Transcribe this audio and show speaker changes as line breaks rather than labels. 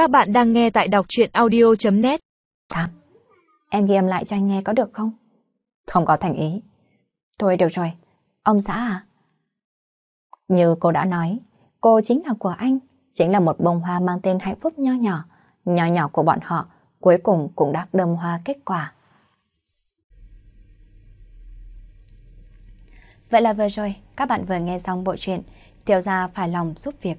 Các bạn đang nghe tại đọc chuyện audio.net
Thám, em ghi âm lại cho anh nghe có được không? Không có thành ý. Thôi được rồi, ông xã à? Như cô đã nói, cô chính là của anh, chính là một bông hoa mang tên hạnh phúc nho nhỏ. Nho nhỏ của bọn họ cuối cùng cũng đã đơm hoa kết quả. Vậy là vừa rồi, các bạn vừa nghe xong bộ truyện Tiểu gia phải lòng giúp việc.